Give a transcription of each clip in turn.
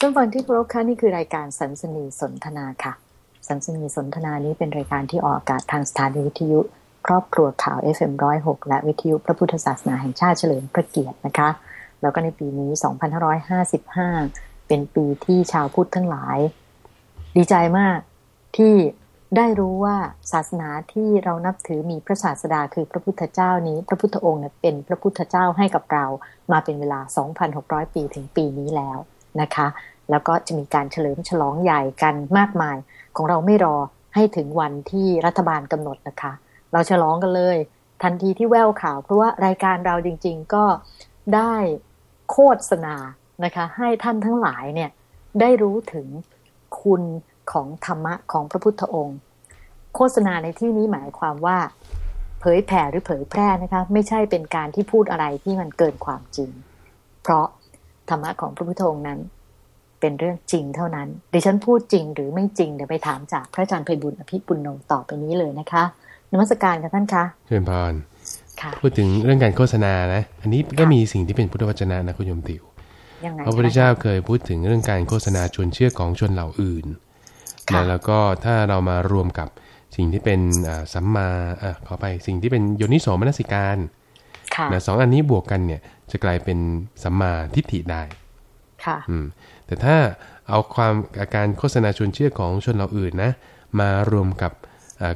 ท่านฟังที่เคารพค่ะนี่คือรายการสันสนีสนทนาค่ะ สันสนีสนทนานี้เป็นรายการที่ออกอากาศทางสถานีวิทยุ ครอบครัวข่าว FM106 และวิทยุพระพุทธศาสนาแห่งชาติเฉลิมพระเกียรตินะคะ แล้วก็ในปีนี้ 2555 เป็นปีที่ชาวพุทธทั้งหลาย ดีใจมากที่ได้รู้ว่าศาสนาที่เรานับถือมีพระศาสดาคือพระพุทธเจ้านี้ พระพุทธองค์เป็นพระพุทธเจ้าให้กับเรามาเป็นเวลา 2,600 ปีถึงปีนี้แล้ว นะคะ แล้วก็จะมีการเฉลิมฉลองใหญ่กันมากมาย ของเราไม่รอให้ถึงวันที่รัฐบาลกำหนดนะคะ เราฉลองกันเลย ทันทีที่แววข่าว เพราะว่ารายการเราจริง ๆ ก็ได้โฆษณานะคะ ให้ท่านทั้งหลายเนี่ยได้รู้ถึงคุณของธรรมะของพระพุทธองค์ โฆษณาในที่นี้หมายความว่า เผยแผ่หรือเผยแพร่นะคะ ไม่ใช่เป็นการที่พูดอะไรที่มันเกินความจริง เพราะ ธรรมะของพระพุทธองค์นั้น เป็นเรื่องจริงเท่านั้นดิฉันพูดจริงหรือไม่จริงเดี๋ยวไปถามจากพระอาจารย์ไพบุญอภิปุณโญต่อไปนี้เลยนะคะนมัสการค่ะท่านคะเชิญพรพูดถึงเรื่องการโฆษณานะ อันนี้ก็มีสิ่งที่เป็นพุทธวจนะนะคุณโยมติวพระพุทธเจ้าเคยพูดถึงเรื่องการโฆษณาชวนเชื่อของชนเหล่าอื่นนะแล้วก็ถ้าเรามารวมกับสิ่งที่เป็นสัมมาอขอไปสิ่งที่เป็นโยนิโสมนสิการนะสองอันนี้บวกกันเนี่ย จะกลายเป็นสัมมาทิฏฐิได้ค่ะอืมแต่ถ้าเอาความอาการโฆษณาชวนเชื่อของชนเราอื่นนะ มารวมกับ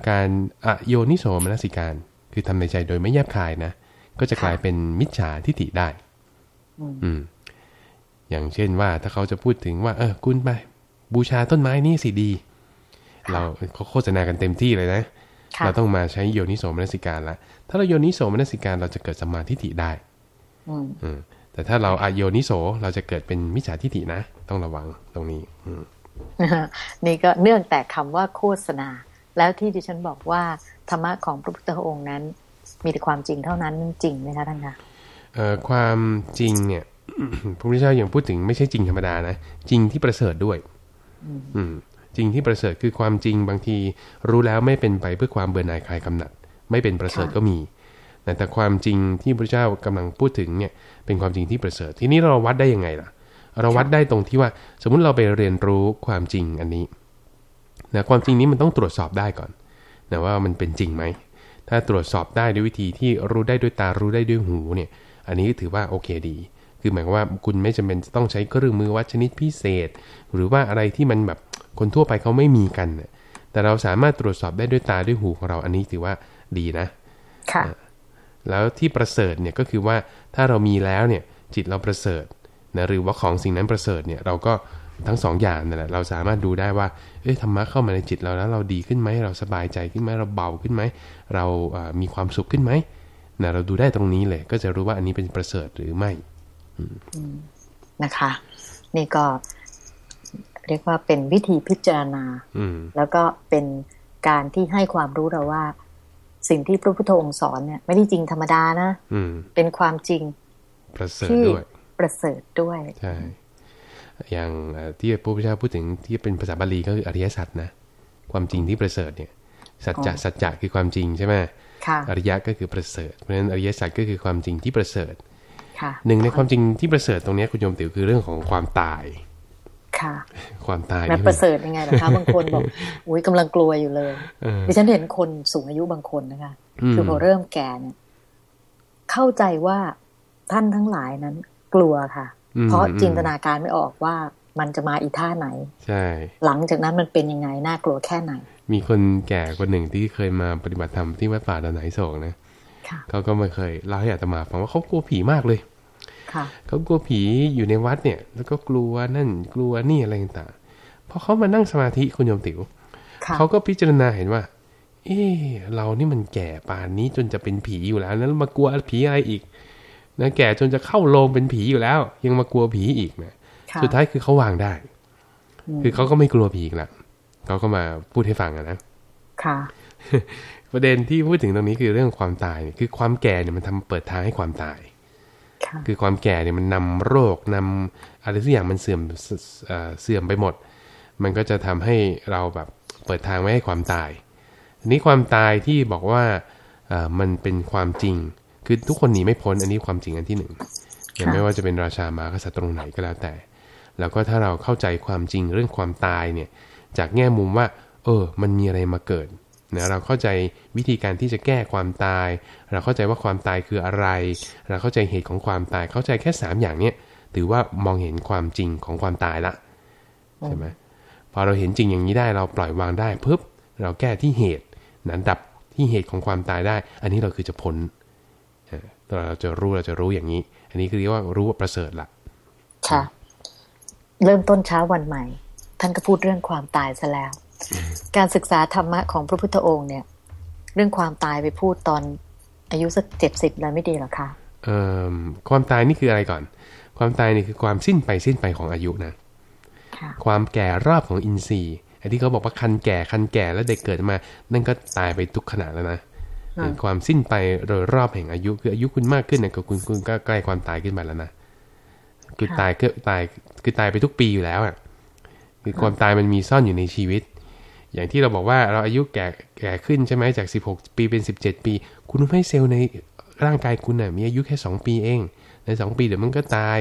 การอโยนิโสมนสิการ คือทำในใจโดยไม่แยบคายนะ ก็จะกลายเป็นมิจฉาทิฏฐิได้ อืมอย่างเช่นว่าถ้าเขาจะพูดถึงว่า เออคุณไป บูชาต้นไม้นี่สิดี เราเขาโฆษณากันเต็มที่เลยนะ เราต้องมาใช้โยนิโสมนสิการละถ้าเราโยนิโสมนสิการเราจะเกิดสมาธิฐิได้ อืมแต่ถ้าเราอโยนิโสเราจะเกิดเป็นมิจฉาทิฏฐินะ ต้องระวังตรงนี้นี่ก็เนื่องแต่คำว่าโฆษณา แล้วที่ดิฉันบอกว่าธรรมะของพระพุทธองค์นั้น มีแต่ความจริงเท่านั้นจริงไหมคะท่านคะความจริงเนี่ยพระพุทธเจ้าอย่างพูดถึงไม่ใช่จริงธรรมดานะจริงที่ประเสริฐด้วย อืมจริงที่ประเสริฐคือความจริงบางทีรู้แล้วไม่เป็นไปเพื่อความเบื่อหน่ายคลายกำหนัด ไม่เป็นประเสริฐก็มี แต่ความจริงที่พระเจ้ากำลังพูดถึงเนี่ยเป็นความจริงที่ประเสริฐ ทีนี้เราวัดได้ยังไงล่ะ เราวัดได้ตรงที่ว่า สมมุติเราไปเรียนรู้ความจริงอันนี้นะความจริงนี้มันต้องตรวจสอบได้ก่อนนะว่ามันเป็นจริงไหม ถ้าตรวจสอบได้ด้วยวิธีที่รู้ได้ด้วยตารู้ได้ด้วยหูเนี่ย อันนี้ถือว่าโอเคดี คือหมายความว่าคุณไม่จำเป็นจะต้องใช้เครื่องมือวัดชนิดพิเศษ หรือว่าอะไรที่มันแบบคนทั่วไปเขาไม่มีกัน แต่เราสามารถตรวจสอบได้ด้วยตาด้วยหูของเรา อันนี้ถือว่าดีนะ ค่ะ แล้วที่ประเสริฐเนี่ยก็คือว่าถ้าเรามีแล้วเนี่ยจิตเราประเสริฐนะหรือว่าของสิ่งนั้นประเสริฐเนี่ยเราก็ทั้งสองอย่างนั่นแหละเราสามารถดูได้ว่าเอ๊ะธรรมะเข้ามาในจิตเราแล้วเราดีขึ้นไหมเราสบายใจขึ้นไหมเราเบาขึ้นไหมเรามีความสุขขึ้นไหมนะเราดูได้ตรงนี้เลย ก็จะรู้ว่าอันนี้เป็นประเสริฐหรือไม่นะคะ นี่ก็เรียกว่าเป็นวิธีพิจารณาแล้วก็เป็นการที่ให้ความรู้เราว่า สิ่งที่พระพุทธองค์สอนเนี่ยไม่ได้จริงธรรมดานะเป็นความจริงประเสริฐด้วยประเสริฐด้วยใช่อย่างที่พระพุทธเจ้าพูดถึงที่เป็นภาษาบาลีก็คืออริยสัจนะความจริงที่ประเสริฐเนี่ยสัจจะสัจจะคือความจริงใช่ไหมอริยะก็คือประเสริฐเพราะฉะนั้นอริยสัจก็คือความจริงที่ประเสริฐหนึ่งในความจริงที่ประเสริฐตรงนี้คุณโยมติ๋วคือเรื่องของความตาย ค่ะ ความตายแม่ประเสริฐยังไงนะคะบางคนบอกอุ้ยกำลังกลัวอยู่เลยดิฉันเห็นคนสูงอายุบางคนนะคะ คือพอเริ่มแก่เนี่ยเข้าใจว่าท่านทั้งหลายนั้น กลัวค่ะ เพราะจินตนาการไม่ออกว่ามันจะมาอีท่าไหน ใช่ หลังจากนั้นมันเป็นยังไง น่ากลัวแค่ไหน มีคนแก่คนหนึ่งที่เคยมาปฏิบัติธรรมที่วัดป่าดอนไหนโศกนะเขาก็มาเคยเล่าให้อาตมาฟังว่าเขากลัวผีมากเลย เขากลัวผีอยู่ในวัดเนี่ย แล้วก็กลัวนั่นกลัวนี่อะไรต่างๆพอเขามานั่งสมาธิคุณโยมติ๋วเขาก็พิจารณาเห็นว่า เออเรานี่มันแก่ป่านนี้จนจะเป็นผีอยู่แล้วนั้นมากลัวผีอะไรอีกนะแก่จนจะเข้าโรงเป็นผีอยู่แล้ว ยังมากลัวผีอีกนะสุดท้ายคือเขาวางได้ คือเขาก็ไม่กลัวผีอีกละเขาก็มาพูดให้ฟังนะค่ะประเด็นที่พูดถึงตรงนี้คือเรื่องความตายคือความแก่เนี่ยมันทำเปิดทางให้ความตาย คือความแก่เนี่ยมันนำโรคนำอะไรทุกอย่างมันเสื่อมเสื่อมไปหมด มันก็จะทำให้เราแบบเปิดทางไว้ให้ความตายนี้ความตายที่บอกว่ามันเป็นความจริง คือทุกคนหนีไม่พ้นอันนี้ความจริงอันที่หนึ่งอย่างไม่ว่าจะเป็นราชามากษัตริย์ตรงไหนก็แล้วแต่ แล้วก็ถ้าเราเข้าใจความจริงเรื่องความตายเนี่ย จากแง่มุมว่า เออ มันมีอะไรมาเกิด นะเราเข้าใจวิธีการที่จะแก้ความตาย เราเข้าใจว่าความตายคืออะไร เราเข้าใจเหตุของความตาย เข้าใจแค่สามอย่างเนี้ยถือว่ามองเห็นความจริงของความตายละใช่ไหมพอเราเห็นจริงอย่างนี้ได้เราปล่อยวางได้ปุ๊บเราแก้ที่เหตุนั้นดับที่เหตุของความตายได้ อันนี้เราคือจะพ้นเราจะรู้เราจะรู้อย่างนี้ อันนี้คือเรียกว่ารู้ว่าประเสริฐละค่ะ เริ่มต้นเช้าวันใหม่ ท่านก็พูดเรื่องความตายซะแล้ว การศึกษาธรรมะของพระพุทธองค์เนี่ย เรื่องความตายไปพูดตอนอายุสักเจ็ดสิบแล้วไม่ดีหรอคะเอ่อความตายนี่คืออะไรก่อน ความตายนี่คือความสิ้นไปสิ้นไปของอายุนะความแก่รอบของอินทรีย์ไอ้ที่เขาบอกว่าคันแก่คันแก่แล้วเด็กเกิดมา นั่นก็ตายไปทุกขณะแล้วนะความสิ้นไปโดยรอบแห่งอายุ คืออายุคุณมากขึ้นเนี่ยก็คุณคุณก็ใกล้ความตายขึ้นมาแล้วนะคือตายก็ตายคือตายไปทุกปีอยู่แล้วอะคือความตายมันมีซ่อนอยู่ในชีวิต อย่างที่เราบอกว่าเราอายุแก่แก่ขึ้นใช่ไหมจาก 16 ปีเป็น 17 ปี คุณรู้ไหมเซลล์ในร่างกายคุณน่ะมีอายุแค่ 2 ปีเอง ใน 2 ปีเดี๋ยวมันก็ตาย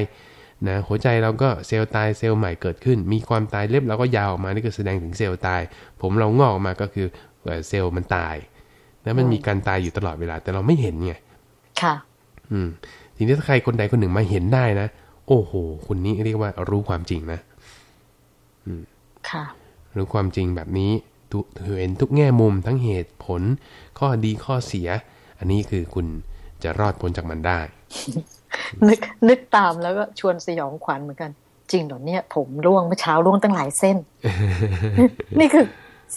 นะหัวใจเราก็เซลล์ตายเซลล์ใหม่เกิดขึ้น มีความตายเล็บเราก็ยาวออกมานี่ก็แสดงถึงเซลล์ตาย ผมเรางอกออกมาก็คือเซลล์มันตายแล้วมันมีการตายอยู่ตลอดเวลา แต่เราไม่เห็นไงค่ะ อืมทีนี้ถ้าใครคนใดคนหนึ่งมาเห็นได้นะโอ้โหคุณนี้เรียกว่ารู้ความจริงนะ อืมค่ะ รู้ความจริงแบบนี้เห็นทุกแง่มุมทั้งเหตุผล ข้อดีข้อเสีย อันนี้คือคุณจะรอดพ้นจากมันได้ นึกนึกตามแล้วก็ชวนสยองขวัญเหมือนกัน จริงเหรอเนี่ย ผมร่วงเมื่อเช้าร่วงตั้งหลายเส้น นี่คือ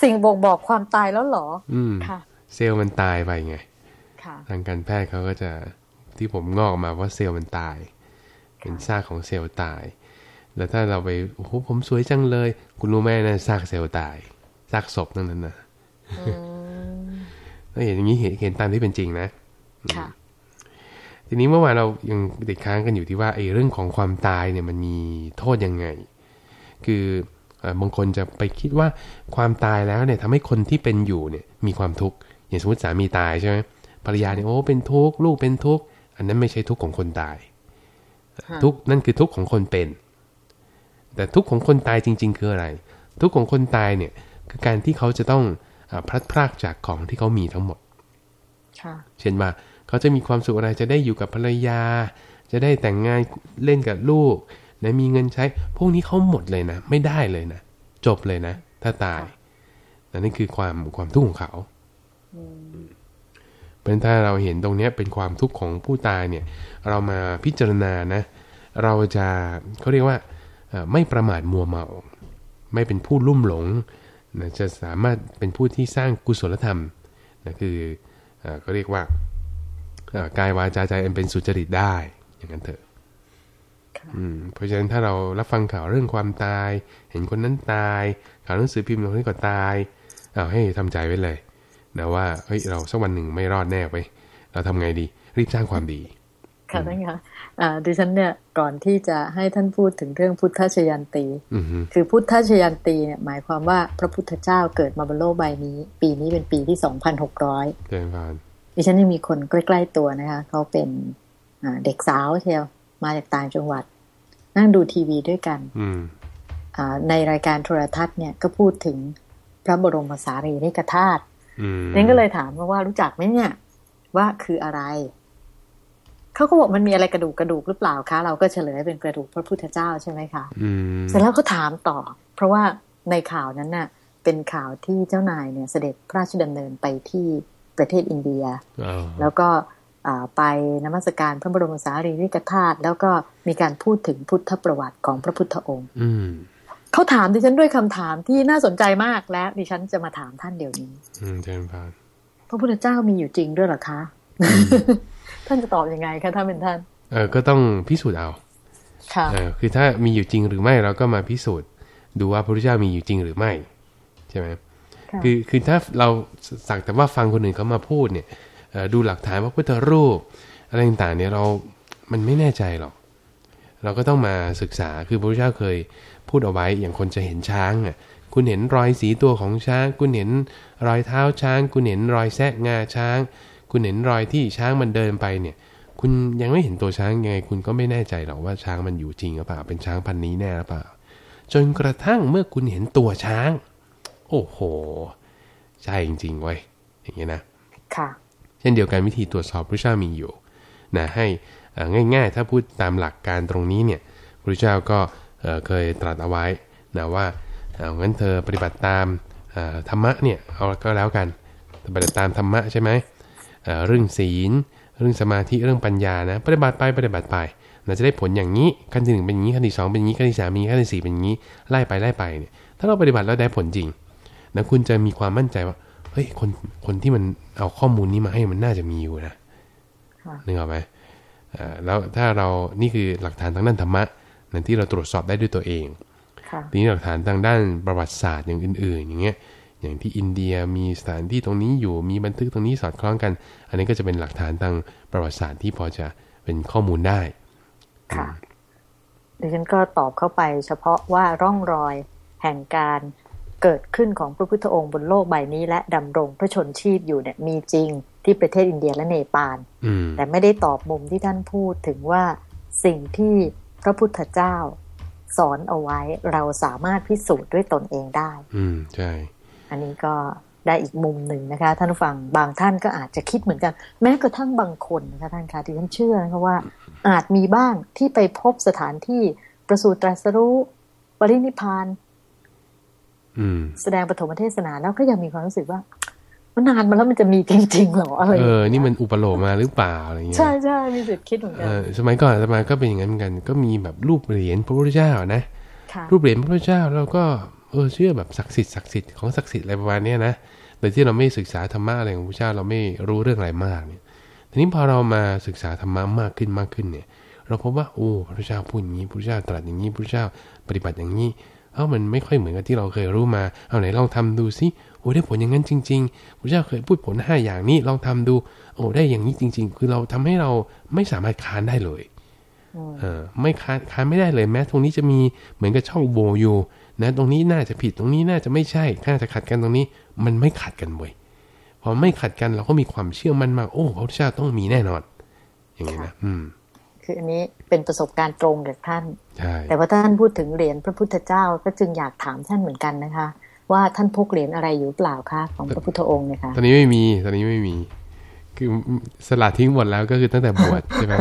สิ่งบ่งบอกความตายแล้วหรอ อืมค่ะ เซลล์มันตายไปไงทางการแพทย์เขาก็จะที่ผมงอกมาว่าเซลล์มันตาย เป็นซากของเซลล์ตาย แล้วถ้าเราไปโอ้โหผมสวยจังเลย คุณรู้ไหมนะซากเซลล์ตายซากศพนั่นนะถ้าเห็นอย่างนี้เห็นเห็นตามที่เป็นจริงนะค่ะทีนี้เมื่อวานเรายังติดค้างกันอยู่ที่ว่าไอ้เรื่องของความตายเนี่ยมันมีโทษยังไง คือบางคนจะไปคิดว่าความตายแล้วเนี่ยทำให้คนที่เป็นอยู่เนี่ยมีความทุกข์อย่างสมมติสามีตายใช่ไหมภรรยาเนี่ยโอ้เป็นทุกข์ลูกเป็นทุกข์อันนั้นไม่ใช่ทุกข์ของคนตาย ทุกข์นั่นคือทุกข์ของคนเป็น แต่ทุกข์ของคนตายจริง ๆ คืออะไร ทุกข์ของคนตายเนี่ยคือการที่เขาจะต้องพลัดพรากจากของที่เขามีทั้งหมดเช่นว่าเขาจะมีความสุขอะไรจะได้อยู่กับภรรยา จะได้แต่งงานเล่นกับลูกนะมีเงินใช้ พวกนี้เขาหมดเลยนะ ไม่ได้เลยนะ จบเลยนะ ถ้าตายนั่นคือความความทุกข์ของเขาเป็นถ้าเราเห็นตรงนี้เป็นความทุกข์ของผู้ตายเนี่ย เรามาพิจารณานะ เราจะเขาเรียกว่า ไม่ประมาทมัวเมา ไม่เป็นผู้ลุ่มหลงนะจะสามารถเป็นผู้ที่สร้างกุศลธรรมนะคือเขาเรียกว่ากายวาจาใจอันเป็นสุจริตได้ อย่างนั้นเถอะเพราะฉะนั้นถ้าเรารับฟังข่าวเรื่องความตาย เห็นคนนั้นตาย ข่าวหนังสือพิมพ์คนนี้ก็ตายเอาให้ทำใจไว้เลยนะว่าเฮ้ยเราสักวันหนึ่งไม่รอดแน่ไป เราทำไงดี รีบสร้างความดี ค่ะท่านคะดิฉันเนี่ยก่อนที่จะให้ท่านพูดถึงเรื่องพุทธชยันตีคือพุทธชยันตีเนี่ยหมายความว่าพระพุทธเจ้าเกิดมาบนโลกใบนี้ ปีนี้เป็นปีที่สองพันหกร้อยเจริญพานดิฉันยังมีคนใกล้ๆตัวนะคะเขาเป็นเด็กสาวเชียวมาจากต่างจังหวัด นั่งดูทีวีด้วยกันในรายการโทรทัศน์เนี่ยก็พูดถึงพระบรมสารีริกธาตุนั่นก็เลยถามว่ารู้จักไหมเนี่ย ว่าคืออะไร เขาก็บอกมันมีอะไรกระดูกกระดูกหรือเปล่าคะ เราก็เฉลยเป็นกระดูกพระพุทธเจ้าใช่ไหมคะเสร็จแล้วก็ถามต่อ เพราะว่าในข่าวนั้นน่ะ เป็นข่าวที่เจ้านายเนี่ยเสด็จพระราชดำเนินไปที่ประเทศอินเดีย แล้วก็ไปนมัสการพระบรมสารีริกธาตุแล้วก็มีการพูดถึงพุทธประวัติของพระพุทธองค์เขาถามดิฉันด้วยคำถามที่น่าสนใจมากและดิฉันจะมาถามท่านเดี๋ยวนี้อืมเชิญพานพระพุทธเจ้ามีอยู่จริงด้วยหรอคะ ท่านจะตอบอยังไงคะถ้าเป็นท่าน เออก็ต้องพิสูจน์เอาค่ะเออคือถ้ามีอยู่จริงหรือไม่เราก็มาพิสูจน์ ดูว่าพระพุทธเจ้ามีอยู่จริงหรือไม่ใช่ไหมคือคือถ้าเราสักแต่ว่าฟังคนอื่นเขามาพูดเนี่ยดูหลักฐานว่าพุทธรูปอะไรต่างๆเนี่ยเรา มันไม่แน่ใจหรอก เราก็ต้องมาศึกษา คือพระพุทธเจ้าเคยพูดเอาไว้ อย่างคนจะเห็นช้างอะ คุณเห็นรอยสีตัวของช้าง คุณเห็นรอยเท้าช้าง คุณเห็นรอยแทะงาช้าง คุณเห็นรอยที่ช้างมันเดินไปเนี่ย คุณยังไม่เห็นตัวช้างยังไง คุณก็ไม่แน่ใจหรอกว่าช้างมันอยู่จริงหรือเปล่า เป็นช้างพันธุ์นี้แน่หรือเปล่า จนกระทั่งเมื่อคุณเห็นตัวช้าง โอ้โห ใช่จริงๆเว้ย อย่างเงี้ยนะ ค่ะ เช่นเดียวกันวิธีตรวจสอบพระเจ้ามีอยู่นะให้เอ่อง่าย ๆ ถ้าพูดตามหลักการตรงนี้เนี่ยพระเจ้าก็เอ่อเคยตรัสเอาไว้นะว่าเอางั้นเธอปฏิบัติตามเอ่อธรรมะเนี่ยเอาก็แล้วกันปฏิบัติตามธรรมะใช่ไหม เอ่อเรื่องศีล เรื่องสมาธิเรื่องปัญญานะปฏิบัติไปปฏิบัติไปเราจะได้ผลอย่างนี้ขั้นที่หนึ่งเป็นอย่างนี้ขั้นที่สองเป็นอย่างนี้ขั้นที่สามเป็นอย่างนี้ขั้นที่สี่เป็นอย่างนี้ไล่ไปไล่ไปเนี่ยถ้าเราปฏิบัติแล้วได้ผลจริงนะคุณจะมีความมั่นใจว่าเฮ้ยคนคนที่มันเอาข้อมูลนี้มาให้มันน่าจะมีอยู่นะค่ะนึกออกไหมอ่าแล้วถ้าเรานี่คือหลักฐานทางด้านธรรมะนั่นที่เราตรวจสอบได้ด้วยตัวเองค่ะทีนี้หลักฐานทางด้านประวัติศาสตร์อย่างอื่น ๆ อย่างเงี้ย อย่างที่อินเดียมีสถานที่ตรงนี้อยู่มีบันทึกตรงนี้สอดคล้องกัน อันนี้ก็จะเป็นหลักฐานทางประวัติศาสตร์ที่พอจะเป็นข้อมูลได้ค่ะดิฉันก็ตอบเข้าไปเฉพาะว่าร่องรอยแห่งการเกิดขึ้นของพระพุทธองค์บนโลกใบนี้ และดำรงพระชนชีพอยู่เนี่ยมีจริงที่ประเทศอินเดียและเนปาลอืมแต่ไม่ได้ตอบมุมที่ท่านพูดถึงว่าสิ่งที่พระพุทธเจ้าสอนเอาไว้เราสามารถพิสูจน์ด้วยตนเองได้ อืมใช่ อันนี้ก็ได้อีกมุมหนึ่งนะคะ ท่านผู้ฟังบางท่านก็อาจจะคิดเหมือนกัน แม้กระทั่งบางคนนะคะท่านคะที่ฉันเชื่อนะคะว่า อาจมีบ้างที่ไปพบสถานที่ประสูติตรัสรู้ปรินิพพานอืมแสดงปฐมเทศนาแล้วก็ยังมีความรู้สึกว่า มันนานมาแล้วมันจะมีจริงๆเหรออะไรเออ นี่มันอุปโลกมาหรือเปล่าอะไรเงี้ยใช่ใช่มีสิทธิ์คิดเหมือนกัเอนอสมัยก่อนสมัยก็เป็นอย่างนั้นเหมือนกัน ก็มีแบบรูปเหรียญพระพุทธเจ้านะค่ะรูปเหรียญพระพุทธเจ้าเราก็ เออเชื่อแบบศักดิ์สิทธิ์ศักดิ์สิทธิ์ของศักดิ์สิทธิ์อะไรประมาณเนี้ยนะโดยที่เราไม่ศึกษาธรรมะอะไรของพระเจ้าเราไม่รู้เรื่องอะไรมากเนี่ยทีนี้พอเรามาศึกษาธรรมะมากขึ้นมากขึ้นเนี่ย เราพบว่าโอ้พระเจ้าพูดอย่างนี้พระเจ้าตรัสอย่างนี้พระเจ้าปฏิบัติอย่างนี้เอ้ามันไม่ค่อยเหมือนกับที่เราเคยรู้มาเอาไหนลองทำดูสิโอ้ได้ผลอย่างนั้นจริงๆพระเจ้าเคยพูดผลห้าอย่างนี้ลองทำดู โอ้ได้อย่างนี้จริง ๆ คือเราทำให้เราไม่สามารถค้านได้เลยเออไม่ค้านค้านไม่ได้เลยแม้ตรงนี้จะมีเหมือนกับช่องโหว่อยู่ นะตรงนี้น่าจะผิดตรงนี้น่าจะไม่ใช่น่าจะขัดกันตรงนี้ มันไม่ขัดกันเว้ยพอไม่ขัดกันเราก็มีความเชื่อมั่นมากโอ้พระพุทธเจ้าต้องมีแน่นอน อย่างนี้นะอืม คืออันนี้เป็นประสบการณ์ตรงจากท่านใช่แต่ว่าท่านพูดถึงเหรียญพระพุทธเจ้าก็จึงอยากถามท่านเหมือนกันนะคะ ว่าท่านพกเหรียญอะไรอยู่เปล่าคะของพระพุทธองค์เนี่ยคะตอนนี้ไม่มีตอนนี้ไม่มีคือสลัดทิ้งหมดแล้วก็คือตั้งแต่บวชใช่ไหม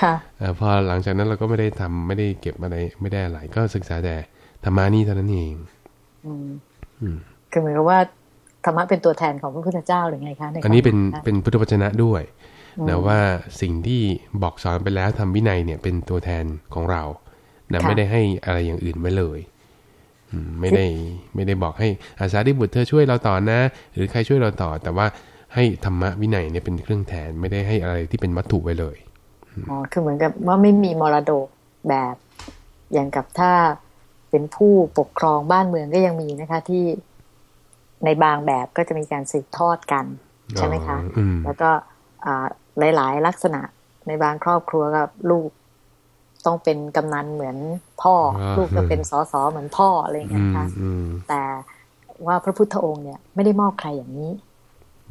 ค่ะเออพอหลังจากนั้นเราก็ไม่ได้ทำไม่ได้เก็บอะไรไม่ได้อะไรก็ศึกษาแต่ ธรรมานี่เท่านั้นเองอืมอืมคือเหมือนกับว่าธรรมะเป็นตัวแทนของพระพุทธเจ้าหรือไงคะใอันนี้เป็นความหมายคะเป็นพุทธวจนะด้วยนะว่าสิ่งที่บอกสอนไปแล้วทำวินัยเนี่ยเป็นตัวแทนของเรานะไม่ได้ให้อะไรอย่างอื่นไว้เลยอืมไม่ได้ไม่ได้บอกให้อาสาดิบุตรเธอช่วยเราต่อนะ หรือใครช่วยเราต่อ แต่ว่าให้ธรรมะวินัยเนี่ยเป็นเครื่องแทนไม่ได้ให้อะไรที่เป็นวัตถุไว้เลยอ๋อคือเหมือนกับว่าไม่มีมรดกแบบ อย่างกับถ้า เป็นผู้ปกครองบ้านเมืองก็ยังมีนะคะ ที่ในบางแบบก็จะมีการสืบทอดกัน ใช่ไหมคะอ๋ออืมแล้วก็อ่าหลาย ๆ ลักษณะในบางครอบครัวกับลูกต้องเป็นกำนันเหมือนพ่อออลูกก็เป็นสอสอเหมือนพ่ออะไรอย่างเงี้อืยมนะคะอืมแต่ว่าพระพุทธองค์เนี่ยไม่ได้มอบใครอย่างนี้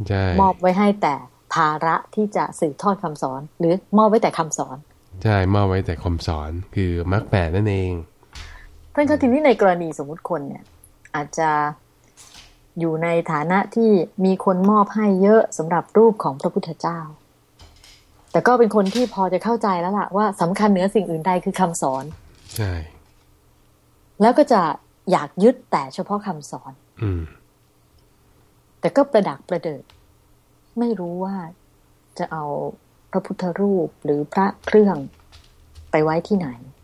ใช่มอบไว้ให้แต่ภาระที่จะสืบทอดคำสอน หรือมอบไว้แต่คำสอน ใช่มอบไว้แต่คำสอนคือมรรคแปดนั่นเอง เพราะฉะนั้นทีนี้ในกรณีสมมุติคนเนี่ย อาจจะอยู่ในฐานะที่มีคนมอบให้เยอะสำหรับรูปของพระพุทธเจ้า แต่ก็เป็นคนที่พอจะเข้าใจแล้วล่ะว่าสำคัญเหนือสิ่งอื่นใดคือคำสอน ใช่ แล้วก็จะอยากยึดแต่เฉพาะคำสอน อืม แต่ก็ประดักประเดิด ไม่รู้ว่าจะเอาพระพุทธรูปหรือพระเครื่องไปไว้ที่ไหนอืม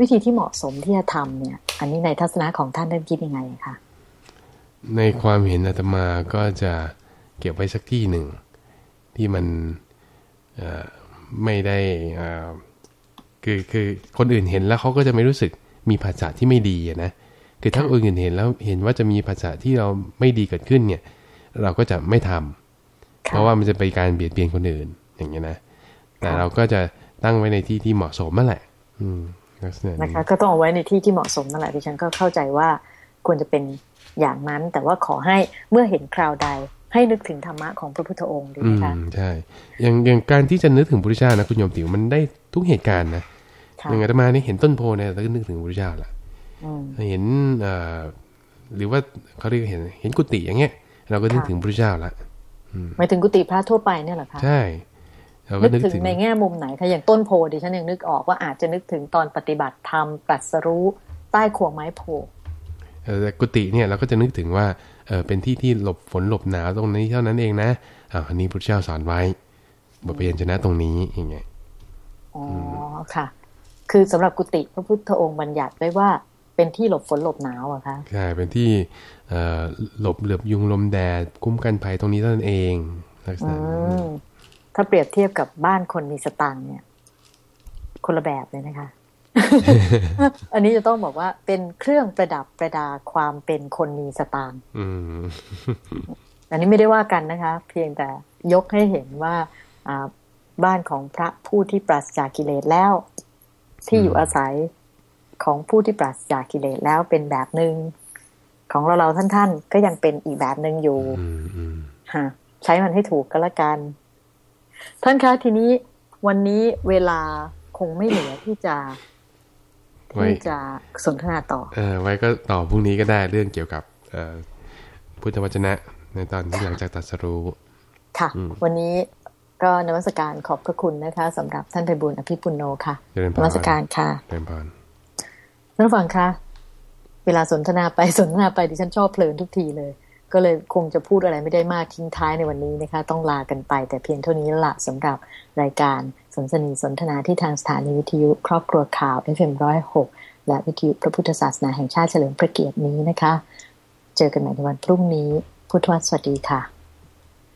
วิธีที่เหมาะสมที่จะทำเนี่ย อันนี้ในทัศนะของท่านท่านคิดยังไงคะในความเห็นอาตมาก็จะเก็บไว้สักที่หนึ่ง ที่มันเอ่อไม่ได้เอ่อคือคือคนอื่นเห็นแล้วเขาก็จะไม่รู้สึกมีภาษาที่ไม่ดีอะนะคือถ้าคนอื่นเห็นแล้วเห็นว่าจะมีภาษาที่เราไม่ดีเกิดขึ้นเนี่ย เราก็จะไม่ทำเพราะว่ามันจะไปการเบียดเบียนคนอื่นอย่างเงี้ยนะแต่เราก็จะตั้งไว้ในที่ที่เหมาะสมนั่นแหละอืมลักษณะ นะนี้คะ ก็ต้องเอาไว้ในที่ที่เหมาะสมนั่นแหละดิฉันก็เข้าใจว่าควรจะเป็นอย่างนั้น แต่ว่าขอให้เมื่อเห็นคราวใดให้นึกถึงธรรมะของพระพุทธองค์ดีไหมคะใช่อย่างอย่างการที่จะนึกถึงพระพุทธเจ้านะคุณโยมติ๋วมันได้ทุกเหตุการณ์นะอย่างอาตมาเนี่ยเห็นต้นโพเนี่ยเราก็นึกถึงพระพุทธเจ้าละเห็นหรือว่าเขาเรียกเห็นเห็นกุฏิอย่างเงี้ย เราก็นึกถึงพระพุทธเจ้าละหมายถึงกุฏิพระทั่วไปเนี่ยเหรอคะใช่ นึกถึงในแง่มุมไหนคะอย่างต้นโพดิฉันยังนึกออกว่าอาจจะนึกถึงตอนปฏิบัติธรรมตรัสรู้ใต้ขวงไม้โพเออกุฏิเนี่ยเราก็จะนึกถึงว่าเออเป็นที่ที่หลบฝนหลบหนาวตรงนี้เท่านั้นเองนะอ่าอันนี้พระเจ้าสอนไว้บทเรียนชนะตรงนี้อย่างเงี้ยอ๋อค่ะ คือสำหรับกุฏิพระพุทธองค์บัญญัติไว้ว่าเป็นที่หลบฝนหลบหนาวอะคะใช่เป็นที่หลบเหลือบยุงลมแดด คุ้มกันภัยตรงนี้เท่านั้นเองลักษณะ ถ้าเปรียบเทียบกับบ้านคนมีสตังเนี่ย คนละแบบเลยนะคะ อันนี้จะต้องบอกว่าเป็นเครื่องประดับประดาความเป็นคนมีสตางค์อันนี้ไม่ได้ว่ากันนะคะ เพียงแต่ยกให้เห็นว่าบ้านของพระผู้ที่ปราศจากกิเลสแล้ว ที่อยู่อาศัยของผู้ที่ปราศจากกิเลสแล้วเป็นแบบหนึง่งของเราเราท่านท่านก็ยังเป็นอีกแบบหนึ่งอยู่ฮะใช้มันให้ถูกก็แล้วกัน ท่านคะทีนี้วันนี้เวลาคงไม่เหลือที่จะที่จะสนทนาต่อ เออ ไว้ก็ต่อพรุ่งนี้ก็ได้เรื่องเกี่ยวกับเอพุทธวจนะ ในตอนที่หลังจากตัดสรู้ ค่ะ วันนี้ก็นวัตการขอบพระคุณนะคะสำหรับท่านไพบุญอภิปุโนค่ะนวัตการค่ะเป็นพานท่านฟังคะเวลาสนทนาไปสนทนาไปดิฉันชอบเพลินทุกทีเลย ก็เลยคงจะพูดอะไรไม่ได้มากทิ้งท้ายในวันนี้นะคะ ต้องลากันไป แต่เพียงเท่านี้ละสำหรับรายการสนสนีสนทนาที่ทางสถานีวิทยุครอบครัวข่าว FM106 และวิทยุพระพุทธศาสนาแห่งชาติเฉลิมพระเกียรตินี้นะคะ เจอกันใหม่ในวันพรุ่งนี้ พุทธวสวัสดีค่ะ